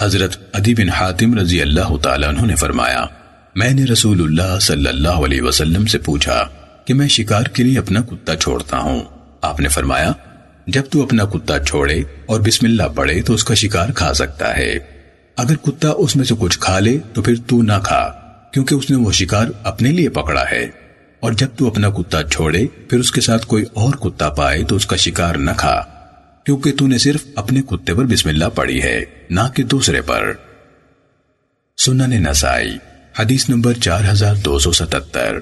حضرت عدی بن حاتم رضی اللہ تعالیٰ عنہ نے فرمایا، میں نے رسول اللہ صلی اللہ علیہ وسلم سے پوچھا کہ میں شکار کے لیے اپنا کتا چھوڑتا ہوں۔ آپ نے فرمایا، جب تو اپنا کتا چھوڑے اور بسم اللہ پڑھے تو اس کا شکار کھا سکتا ہے۔ اگر کتا اس میں سے کچھ کھا لے تو پھر تو نہ کھا، کیونکہ اس نے وہ شکار اپنے لیے پکڑا ہے۔ اور جب تو اپنا کتا چھوڑے، پھر اس کے ساتھ کوئی اور کتا پائے تو اس کا شکار نہ کھا۔ کیونکہ تو نے صرف اپنے کتے پر بسم اللہ پڑھی ہے، نہ کہ دوسرے پر۔ سنن نسائی، حدیث نمبر چار ہزار دو سو ستتر۔